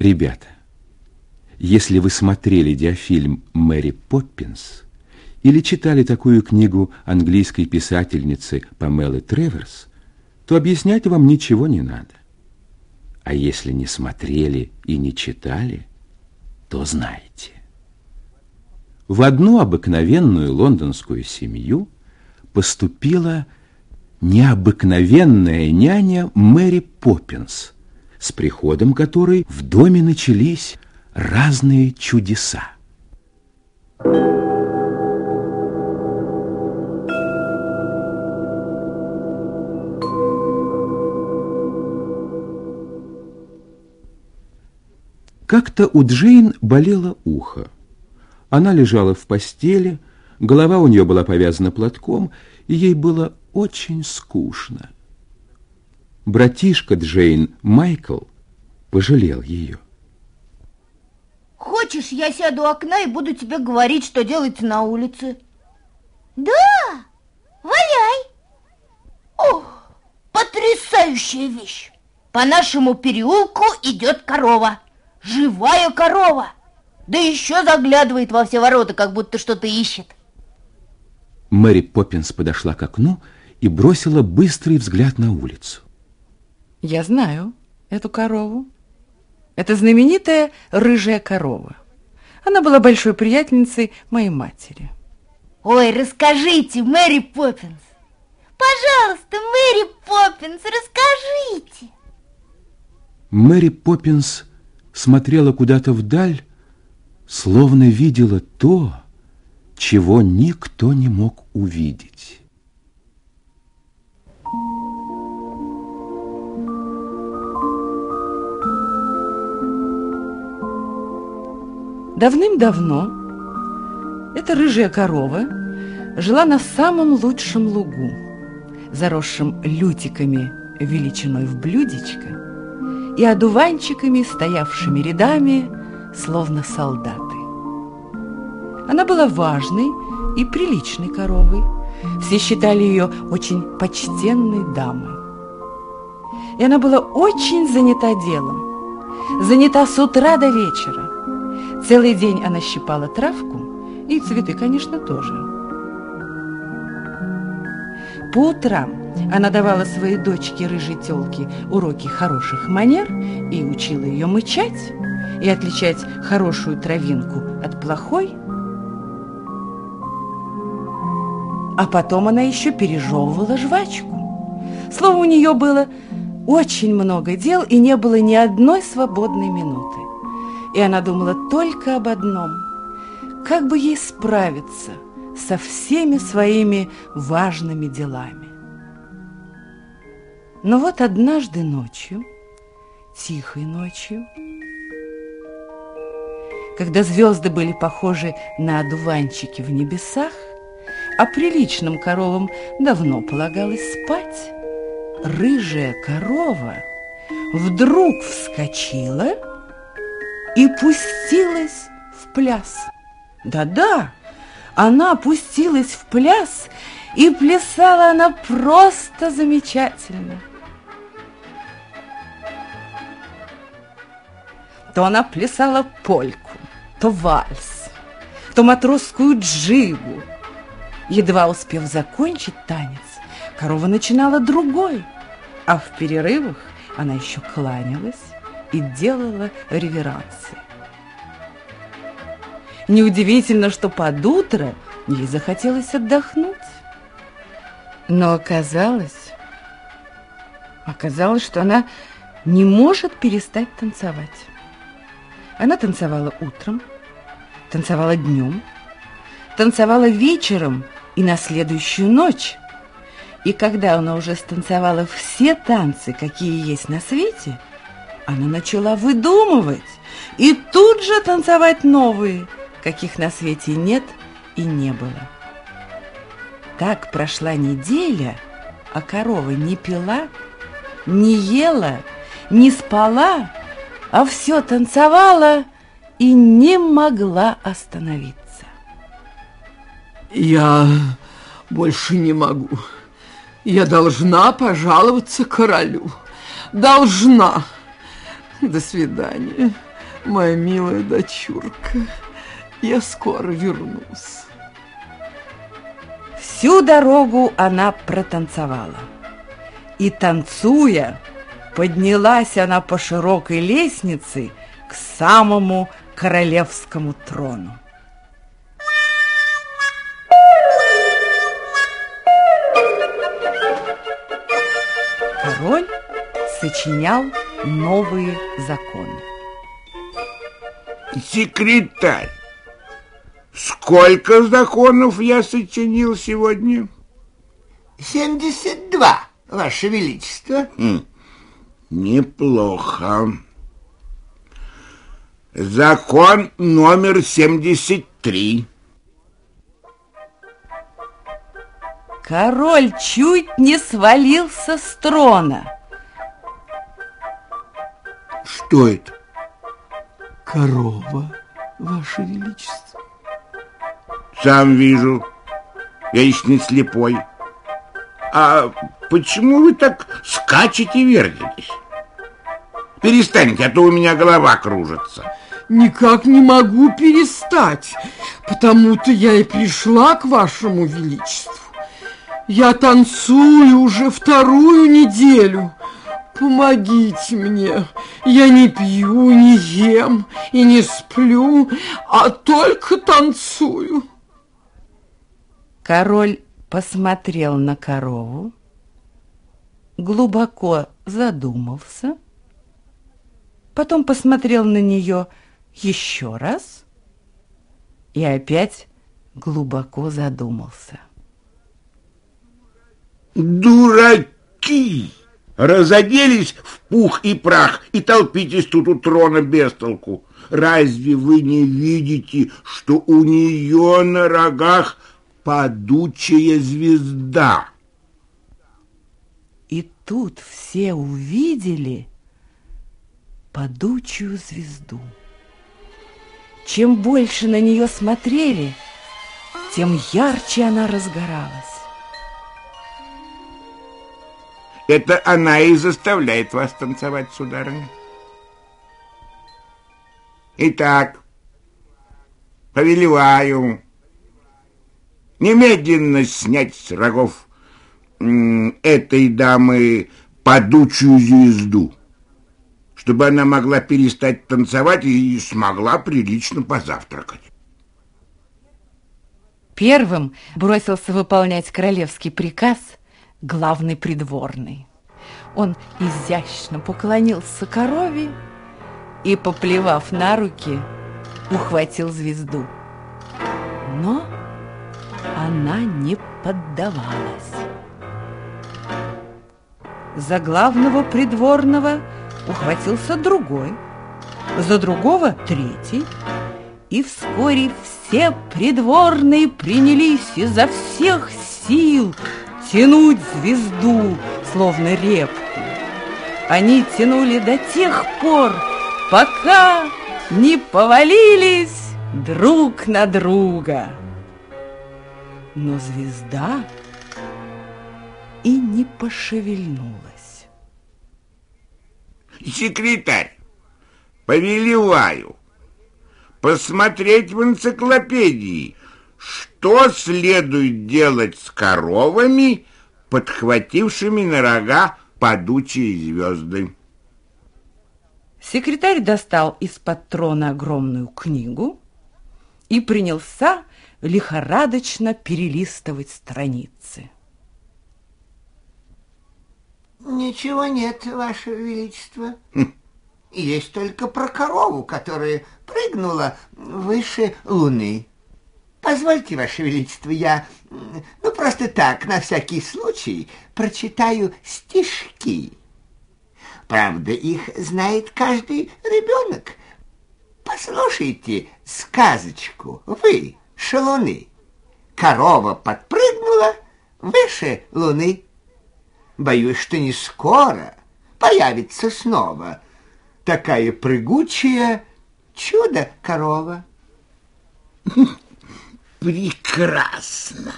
Ребята, если вы смотрели диафильм «Мэри Поппинс» или читали такую книгу английской писательницы Памелы Треверс, то объяснять вам ничего не надо. А если не смотрели и не читали, то знаете. В одну обыкновенную лондонскую семью поступила необыкновенная няня Мэри Поппинс, с приходом которой в доме начались разные чудеса. Как-то у Джейн болело ухо. Она лежала в постели, голова у нее была повязана платком, и ей было очень скучно. Братишка Джейн, Майкл, пожалел ее. Хочешь, я сяду у окна и буду тебе говорить, что делается на улице? Да, валяй. Ох, потрясающая вещь. По нашему переулку идет корова. Живая корова! Да еще заглядывает во все ворота, как будто что-то ищет. Мэри Поппинс подошла к окну и бросила быстрый взгляд на улицу. Я знаю эту корову. Это знаменитая рыжая корова. Она была большой приятельницей моей матери. Ой, расскажите, Мэри Поппинс. Пожалуйста, Мэри Поппинс, расскажите. Мэри Поппинс смотрела куда-то вдаль, словно видела то, чего никто не мог увидеть. Давным-давно эта рыжая корова жила на самом лучшем лугу, заросшем лютиками величиной в блюдечко и одуванчиками, стоявшими рядами, словно солдаты. Она была важной и приличной коровой. Все считали ее очень почтенной дамой. И она была очень занята делом. Занята с утра до вечера. Целый день она щипала травку, и цветы, конечно, тоже. По утрам она давала своей дочке рыжей тёлке уроки хороших манер и учила ее мычать и отличать хорошую травинку от плохой. А потом она еще пережевывала жвачку. Слово у нее было очень много дел и не было ни одной свободной минуты. И она думала только об одном – как бы ей справиться со всеми своими важными делами. Но вот однажды ночью, тихой ночью, когда звезды были похожи на одуванчики в небесах, а приличным коровам давно полагалось спать, рыжая корова вдруг вскочила и пустилась в пляс. Да-да, она пустилась в пляс, и плясала она просто замечательно. То она плясала польку, то вальс, то матросскую джигу. Едва успев закончить танец, корова начинала другой, а в перерывах она еще кланялась и делала реверансы. Неудивительно, что под утро ей захотелось отдохнуть. Но оказалось, оказалось, что она не может перестать танцевать. Она танцевала утром, танцевала днем, танцевала вечером и на следующую ночь. И когда она уже станцевала все танцы, какие есть на свете, она начала выдумывать и тут же танцевать новые, каких на свете нет и не было. Так прошла неделя, а корова не пила, не ела, не спала, а все танцевала и не могла остановиться. Я больше не могу. Я должна пожаловаться королю. Должна. До свидания. моя милая дочурка. Я скоро вернусь. Всю дорогу она протанцевала. И танцуя, поднялась она по широкой лестнице к самому королевскому трону. Король сочинял новые законы. Секретарь, сколько законов я сочинил сегодня? 72, Ваше Величество. Хм, неплохо. Закон номер 73. Король чуть не свалился с трона. Что это? Корова, Ваше Величество. Сам вижу. Я еще не слепой. А почему вы так скачете и вертитесь? Перестаньте, а то у меня голова кружится. Никак не могу перестать, потому-то я и пришла к Вашему Величеству. Я танцую уже вторую неделю. Помогите мне. Я не пью, не ем и не сплю, а только танцую. Король посмотрел на корову, глубоко задумался, потом посмотрел на нее еще раз и опять глубоко задумался. Дураки! Разоделись в пух и прах и толпитесь тут у трона без толку. Разве вы не видите, что у нее на рогах падучая звезда? И тут все увидели падучую звезду. Чем больше на нее смотрели, тем ярче она разгоралась. Это она и заставляет вас танцевать, сударыня. Итак, повелеваю немедленно снять с рогов этой дамы падучую звезду, чтобы она могла перестать танцевать и смогла прилично позавтракать. Первым бросился выполнять королевский приказ – главный придворный. Он изящно поклонился корове и, поплевав на руки, ухватил звезду. Но она не поддавалась. За главного придворного ухватился другой, за другого третий, и вскоре все придворные принялись изо всех сил тянуть звезду, словно репку. Они тянули до тех пор, пока не повалились друг на друга. Но звезда и не пошевельнулась. Секретарь, повелеваю посмотреть в энциклопедии, что следует делать с коровами, подхватившими на рога падучие звезды? Секретарь достал из-под трона огромную книгу и принялся лихорадочно перелистывать страницы. Ничего нет, Ваше Величество. Хм. Есть только про корову, которая прыгнула выше луны. Позвольте, Ваше Величество, я, ну, просто так, на всякий случай, прочитаю стишки. Правда, их знает каждый ребенок. Послушайте сказочку, вы, шалуны. Корова подпрыгнула выше луны. Боюсь, что не скоро появится снова такая прыгучая чудо-корова. Прекрасно.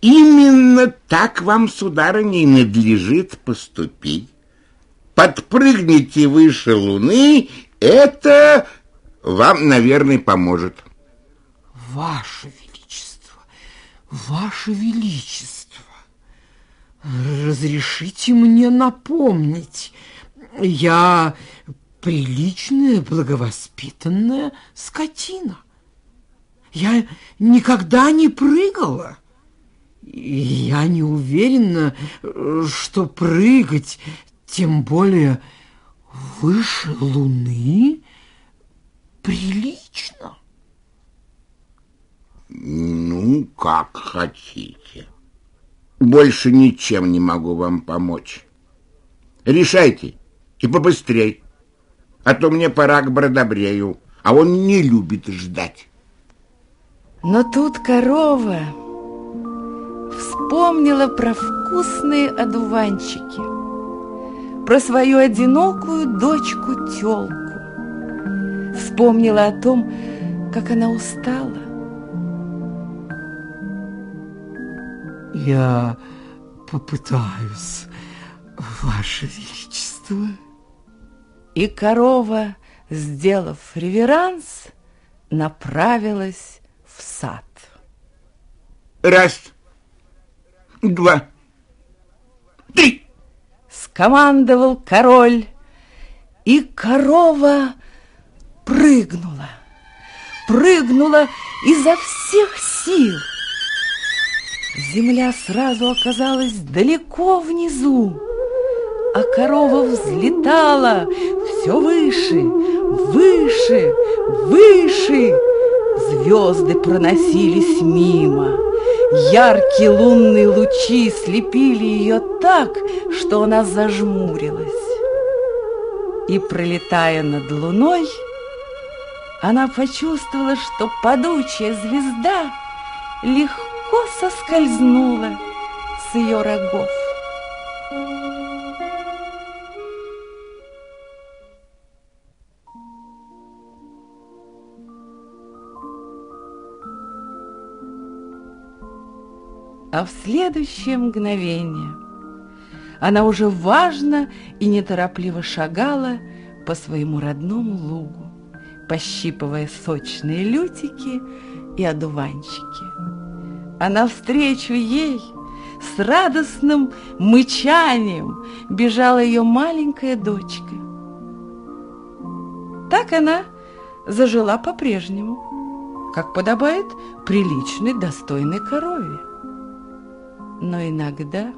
Именно так вам, сударыня, и надлежит поступить. Подпрыгните выше луны, Это вам, наверное, поможет. Ваше Величество, Ваше Величество, разрешите мне напомнить, я приличная, благовоспитанная скотина. Я никогда не прыгала. Я не уверена, что прыгать, тем более выше луны, прилично. Ну, как хотите. Больше ничем не могу вам помочь. Решайте и побыстрей, а то мне пора к Бродобрею, а он не любит ждать. Но тут корова вспомнила про вкусные одуванчики, про свою одинокую дочку-тёлку, вспомнила о том, как она устала. Я попытаюсь, Ваше Величество. И корова, сделав реверанс, направилась в сад. Раз, два, три. Скомандовал король, и корова прыгнула, прыгнула изо всех сил. Земля сразу оказалась далеко внизу, а корова взлетала все выше, выше, выше. Звезды проносились мимо. Яркие лунные лучи слепили ее так, что она зажмурилась. И, пролетая над луной, она почувствовала, что падучая звезда легко соскользнула с ее рогов. А в следующее мгновение она уже важно и неторопливо шагала по своему родному лугу, пощипывая сочные лютики и одуванчики. А навстречу ей с радостным мычанием бежала ее маленькая дочка. Так она зажила по-прежнему, как подобает приличной, достойной корове но иногда...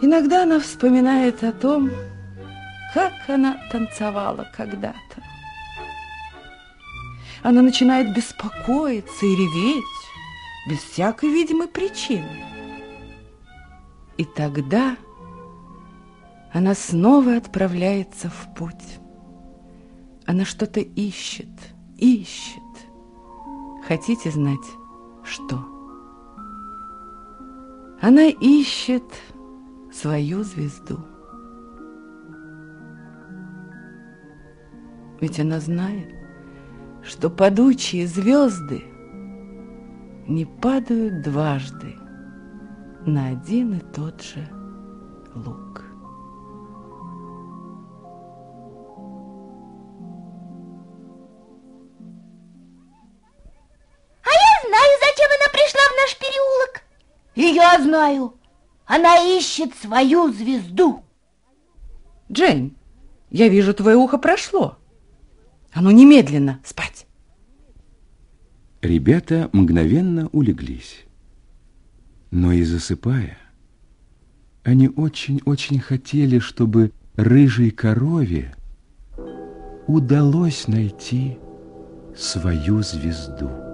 Иногда она вспоминает о том, как она танцевала когда-то. Она начинает беспокоиться и реветь без всякой видимой причины. И тогда она снова отправляется в путь. Она что-то ищет, ищет. Хотите знать, что? Она ищет свою звезду. Ведь она знает, что падучие звезды не падают дважды на один и тот же лук. И я знаю, она ищет свою звезду. Джейн, я вижу, твое ухо прошло. А ну немедленно спать. Ребята мгновенно улеглись. Но и засыпая, они очень-очень хотели, чтобы рыжей корове удалось найти свою звезду.